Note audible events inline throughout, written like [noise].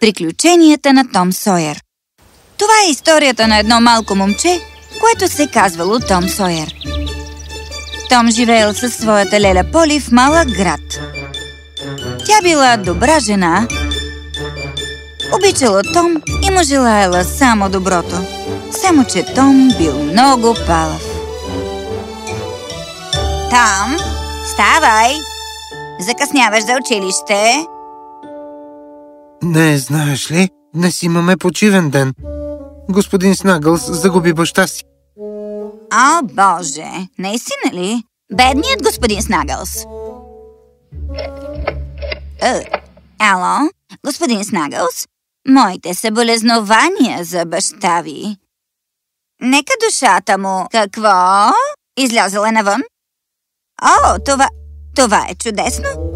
Приключенията на Том Сойер Това е историята на едно малко момче, което се казвало Том Сойер. Том живеел със своята леля Поли в малък град. Тя била добра жена, обичала Том и му желаяла само доброто. Само, че Том бил много палав. Том, ставай! Закъсняваш за училище. Не, знаеш ли, днес имаме почивен ден. Господин Снагълс загуби баща си. О, боже! Наистина ли? Бедният господин Снагълс. Е, ало, господин Снагълс? Моите съболезнования за баща ви. Нека душата му... Какво? Излязъл е навън? О, това... Това е чудесно.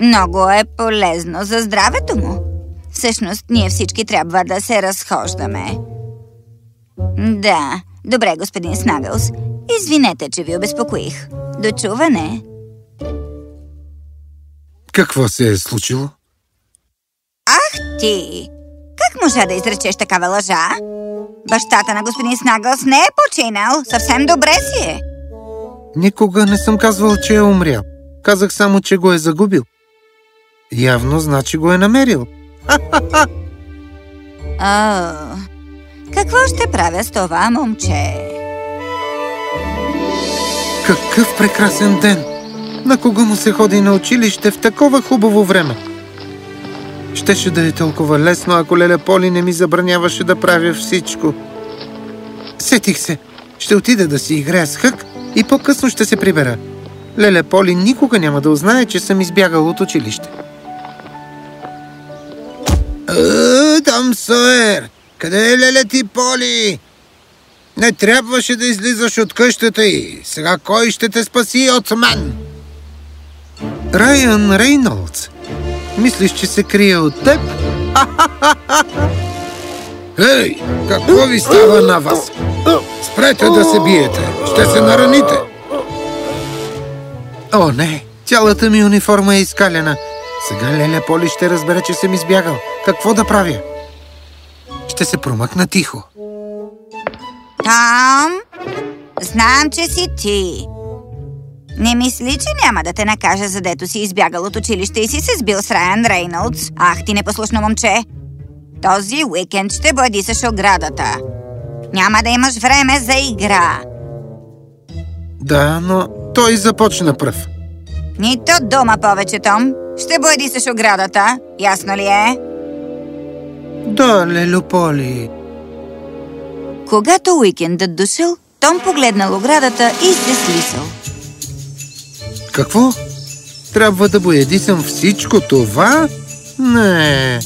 Много е полезно за здравето му. Всъщност, ние всички трябва да се разхождаме. Да, добре, господин Снагълс. Извинете, че ви обезпокоих. Дочуване. Какво се е случило? Ах ти! Как можа да изречеш такава лъжа? Бащата на господин Снаглс не е починал. Съвсем добре си е. Никога не съм казвал, че е умрял. Казах само, че го е загубил. Явно значи го е намерил. О, какво ще правя с това момче? Какъв прекрасен ден! На кого му се ходи на училище в такова хубаво време? Щеше да е толкова лесно, ако Леля Поли не ми забраняваше да правя всичко. Сетих се. Ще отида да си играя с Хък и по-късно ще се прибера. Леля Поли никога няма да узнае, че съм избягал от училище. Е, там Сойер! Къде е Леля ти, Поли? Не трябваше да излизаш от къщата й. Сега кой ще те спаси от мен? Райан Рейнолдс. Мислиш, че се крие от теб? [laughs] Ей, какво ви става на вас? Спрете да се биете. Ще се нараните. О, не. Цялата ми униформа е изкалена. Сега Леля Поли ще разбере, че съм избягал. Какво да правя? Ще се промъкна тихо. Том, знам, че си ти. Не мисли, че няма да те накажа, задето си избягал от училище и си се сбил с Райан Рейнолдс. Ах, ти непослушно момче! Този уикенд ще бладисаш оградата. Няма да имаш време за игра. Да, но той започна пръв. Нито дума повече, Том. Ще бладисаш оградата. Ясно ли е? Да, Лелю Поли. Когато уикендът дошъл, Том погледнал оградата и се слисал. Какво? Трябва да боядисам всичко това? Не.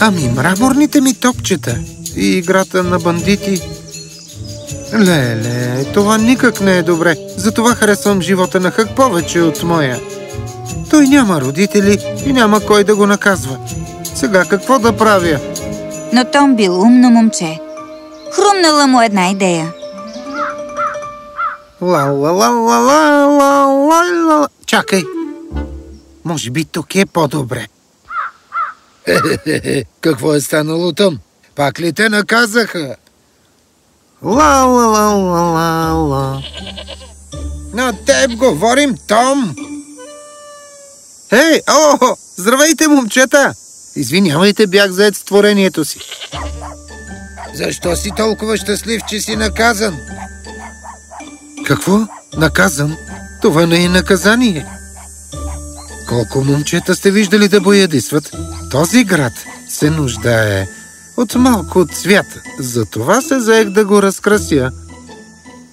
Ами мраморните ми топчета и играта на бандити. Леле, това никак не е добре. Затова харесвам живота на Хък повече от моя. Той няма родители и няма кой да го наказва. Сега какво да правя? Но Том бил умно момче. Хрумнала му една идея. ла ла ла ла ла ла ла ла Чакай! Може би тук е по-добре. [laughs] Какво е станало там? Пак ли те наказаха? Ла ла ла ла ла ла На теб говорим, Том! Ей, о, здравейте, момчета! Извинявайте, бях заед с творението си. Защо си толкова щастлив, че си наказан? Какво? Наказан? Това не е наказание. Колко момчета сте виждали да боядисват? Този град се нуждае от малко цвят. Затова се заех да го разкрася.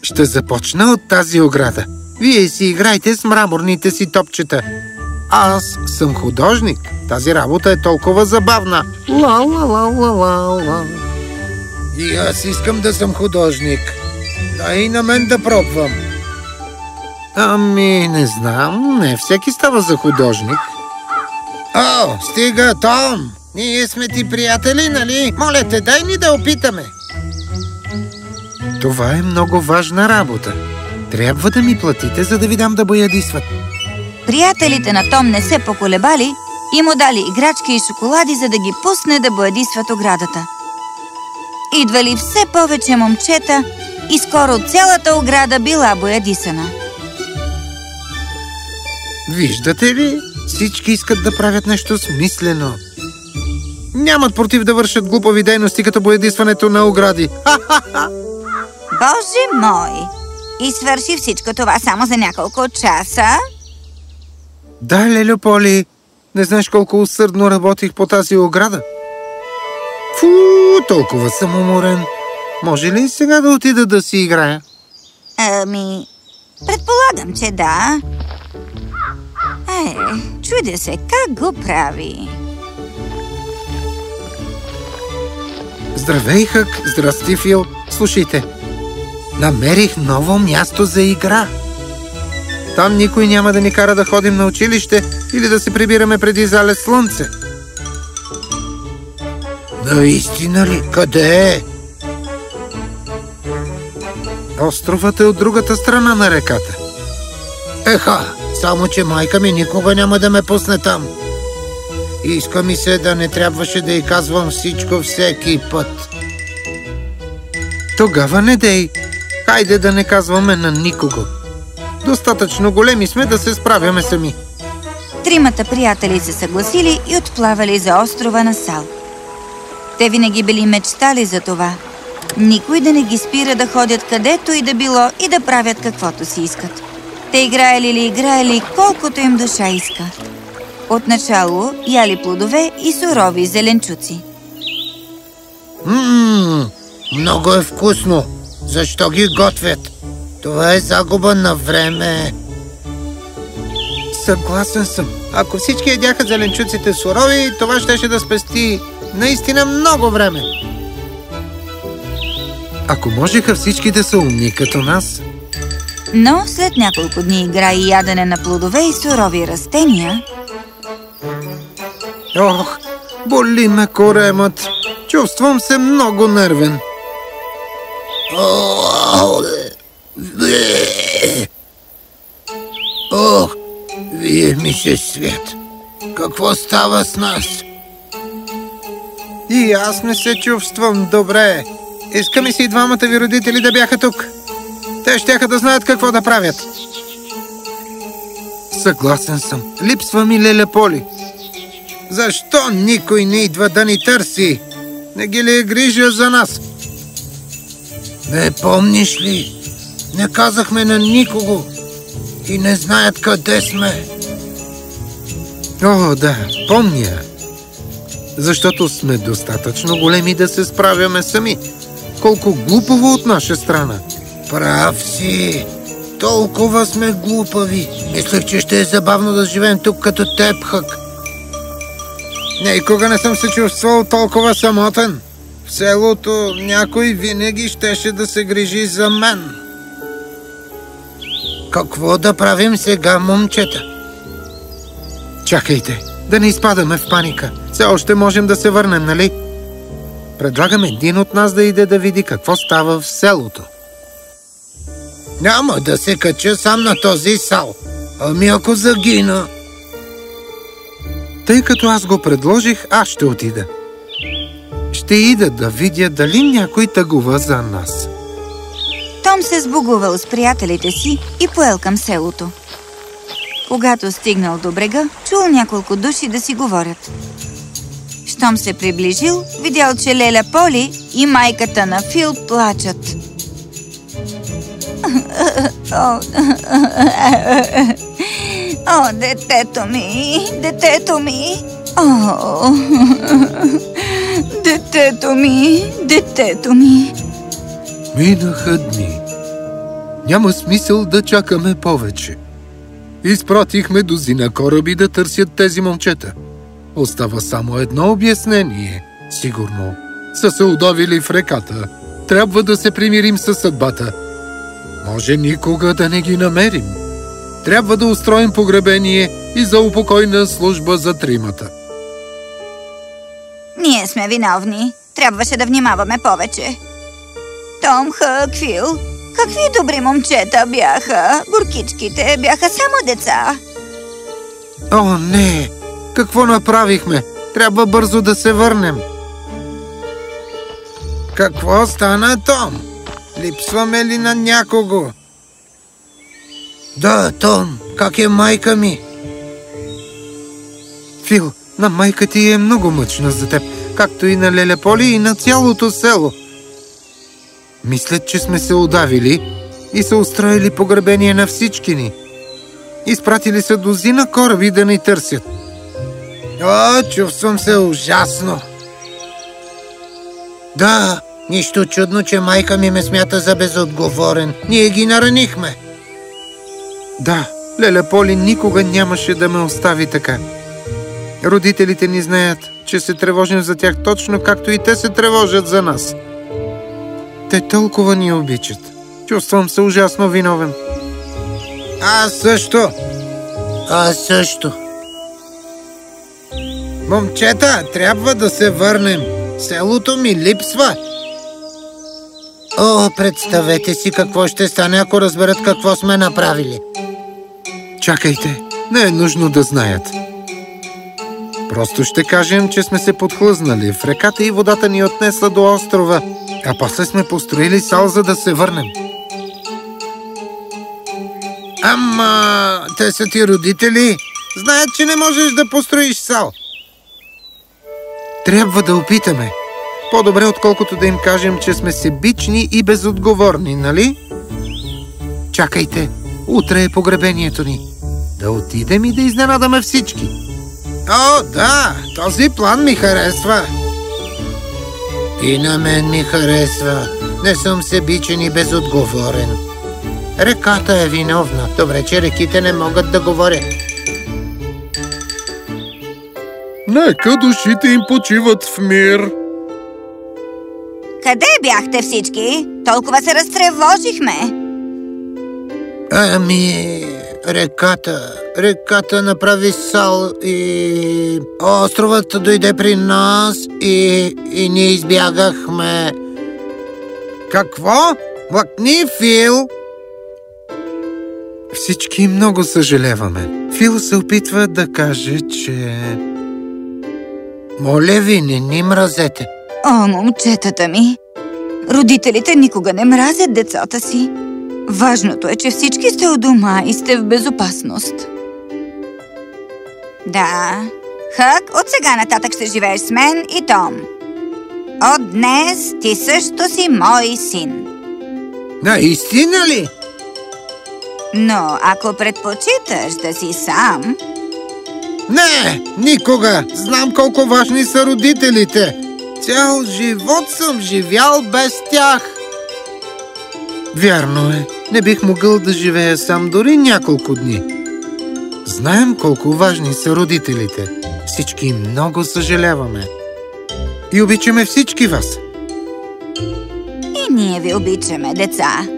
Ще започна от тази ограда. Вие си играйте с мраморните си топчета. Аз съм художник. Тази работа е толкова забавна. Ла, ла, ла, ла, ла, ла. И аз искам да съм художник. Дай и на мен да пробвам. Ами, не знам. Не всеки става за художник. О, стига, Том! Ние сме ти приятели, нали? Моля те, дай ни да опитаме. Това е много важна работа. Трябва да ми платите, за да ви дам да боядисват. Приятелите на Том не се поколебали и му дали играчки и шоколади, за да ги пусне да боядисват оградата. Идвали все повече момчета и скоро цялата ограда била боядисана. Виждате ли? Всички искат да правят нещо смислено. Нямат против да вършат глупави дейности, като боядисването на огради. Ха-ха-ха! Боже мой! И свърши всичко това само за няколко часа? Да, Лелю Поли, не знаеш колко усърдно работих по тази ограда? Фу, толкова съм уморен. Може ли сега да отида да си играя? Ами, предполагам, че да. Е, чудя се, как го прави? Здравей, Хък! Здрасти, Фил! Слушайте, намерих ново място за игра. Там никой няма да ни кара да ходим на училище или да се прибираме преди залез слънце. Наистина ли? Къде е? Островът е от другата страна на реката. Еха, само че майка ми никога няма да ме пусне там. Иска ми се да не трябваше да й казвам всичко всеки път. Тогава не дей. Хайде да не казваме на никого. Достатъчно големи сме да се справяме сами. Тримата приятели се съгласили и отплавали за острова на Сал. Те винаги били мечтали за това. Никой да не ги спира да ходят където и да било и да правят каквото си искат. Те играели ли играели колкото им душа иска. Отначало яли плодове и сурови зеленчуци. Ммм, много е вкусно. Защо ги готвят? Това е загуба на време. Съгласен съм. Ако всички ядяха зеленчуците сурови, това щеше да спести наистина много време. Ако можеха всички да са умни като нас, Но след няколко дни игра и ядене на плодове и сурови растения, ох, боли ме коремът. Чувствам се много нервен. Ох, вие ми се свет. Какво става с нас? И аз не се чувствам добре. Иска ми се и двамата ви родители да бяха тук. Те щяха да знаят какво да правят. Съгласен съм. Липсва ми Леля Поли. Защо никой не идва да ни търси? Не ги ли е грижа за нас? Не помниш ли? Не казахме на никого и не знаят къде сме. О, да, помня. Защото сме достатъчно големи да се справяме сами. Колко глупаво от наша страна. Прав си. Толкова сме глупави. Мислех, че ще е забавно да живеем тук като теб, Хък. Никога не съм се чувствал толкова самотен. В селото някой винаги щеше да се грижи за мен. Какво да правим сега, момчета? Чакайте, да не изпадаме в паника. Все още можем да се върнем, нали? Предлагам един от нас да иде да види какво става в селото. Няма да се кача сам на този сал. Ами ако загина... Тъй като аз го предложих, аз ще отида. Ще ида да видя дали някой тъгува за нас. Том се сбогувал с приятелите си и поел към селото. Когато стигнал до брега, чул няколко души да си говорят. Щом се приближил, видял, че Леля Поли и майката на Фил плачат. О, детето ми, детето ми. О, детето ми, детето ми. Минаха дни. Няма смисъл да чакаме повече. Изпратихме дозина кораби да търсят тези момчета. Остава само едно обяснение. Сигурно са се удавили в реката. Трябва да се примирим със съдбата. Може никога да не ги намерим. Трябва да устроим погребение и за упокойна служба за тримата. Ние сме виновни. Трябваше да внимаваме повече. Том Хъквил, какви добри момчета бяха. Буркичките бяха само деца. О, не! Какво направихме? Трябва бързо да се върнем. Какво стана, Том? Липсваме ли на някого? Да, Том, как е майка ми? Фил, на майка ти е много мъчна за теб, както и на Леле Поли и на цялото село. Мислят, че сме се удавили и са устроили погребение на всички ни. Изпратили са дозина кораби да ни търсят. О, чувствам се ужасно. Да, нищо чудно, че майка ми ме смята за безотговорен. Ние ги наранихме. Да, Леля Поли никога нямаше да ме остави така. Родителите ни знаят, че се тревожим за тях точно както и те се тревожат за нас. Те толкова ни обичат. Чувствам се ужасно виновен. Аз също. Аз също. Момчета, трябва да се върнем. Селото ми липсва. О, представете си какво ще стане, ако разберат какво сме направили. Чакайте, не е нужно да знаят. Просто ще кажем, че сме се подхлъзнали в реката и водата ни отнесла до острова, а после сме построили сал, за да се върнем. Ама, те са ти родители. Знаят, че не можеш да построиш сал. Трябва да опитаме. По-добре, отколкото да им кажем, че сме себични и безотговорни, нали? Чакайте, утре е погребението ни. Да отидем и да изненадаме всички. О, да, този план ми харесва. И на мен ми харесва. Не съм себичен и безотговорен. Реката е виновна. Добре, че реките не могат да говорят. Нека душите им почиват в мир. Къде бяхте всички? Толкова се разтревожихме. Ами, реката, реката направи сал и островът дойде при нас и, и ние избягахме. Какво? Лъкни, Фил! Всички много съжаляваме. Фил се опитва да каже, че... Моля ви, не ни мразете. О, момчетата ми! Родителите никога не мразят децата си. Важното е, че всички сте у дома и сте в безопасност. Да, Хък, от сега нататък ще живееш с мен и Том. От днес ти също си мой син. Наистина ли? Но ако предпочиташ да си сам, Не, никога! Знам колко важни са родителите. Цял живот съм живял без тях. Вярно е, не бих могъл да живея сам дори няколко дни. Знаем колко важни са родителите. Всички много съжаляваме. И обичаме всички вас. и ние ви обичаме, деца.